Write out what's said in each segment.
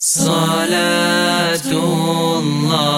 صلاة الله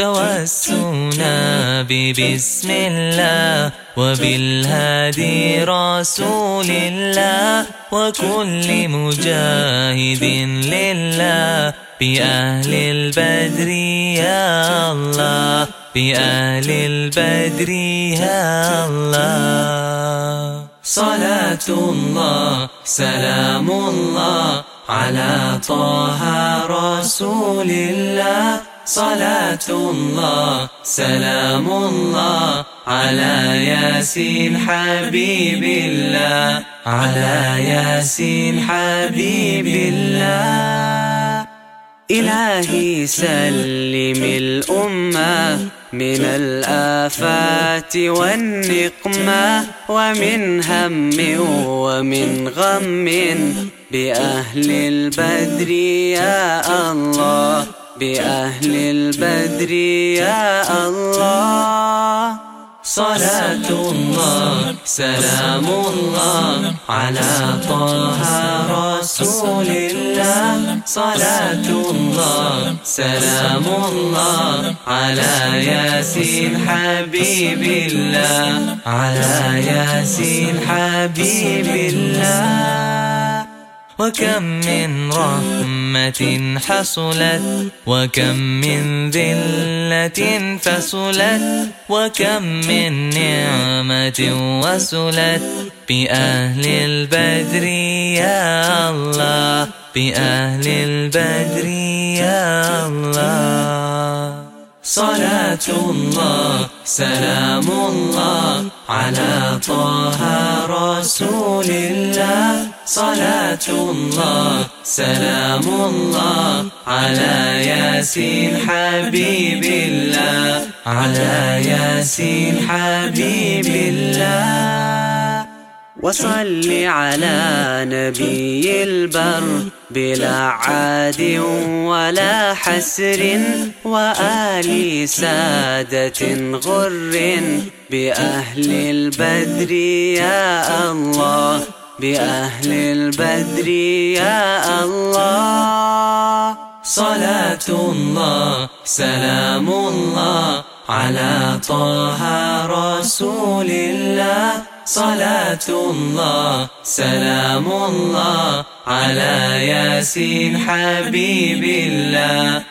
توسنا ببسم الله وبالهادي رسول الله وكل مجاهد لله بأهل البدر يا الله بأهل البدر يا الله صلاة الله سلام الله على طه رسول الله صلاة الله سلام الله على ياسين حبيب الله على ياسين حبيب الله. إلهي سلم الأمة من الآفات والنقمة ومن هم ومن غم بأهل البدر يا الله. بأهل البدر يا الله. صلاة الله سلام الله على طه رسول الله. صلاة الله سلام الله على ياسين حبيب الله. على ياسين حبيب الله. وكم من رحمة حصلت وكم من ذلة فصلت وكم من نعمة وصلت. بأهل البدر يا الله بأهل البدر يا الله. صلاة الله سلام الله على طه رسول الله. صلاة الله سلام الله على ياسين حبيب الله على ياسين حبيب الله. وصل على نبي البر بلا عاد ولا حسر وآل سادة غر بأهل البدر يا الله. بأهل البدر يا الله. صلاة الله سلام الله على طه رسول الله. صلاة الله سلام الله على ياسين حبيب الله.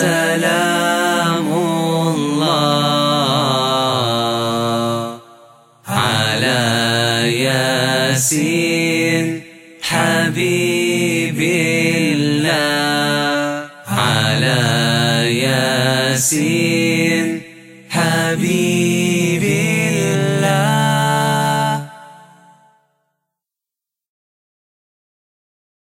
سلام الله على ياسين حبيب الله. على ياسين حبيب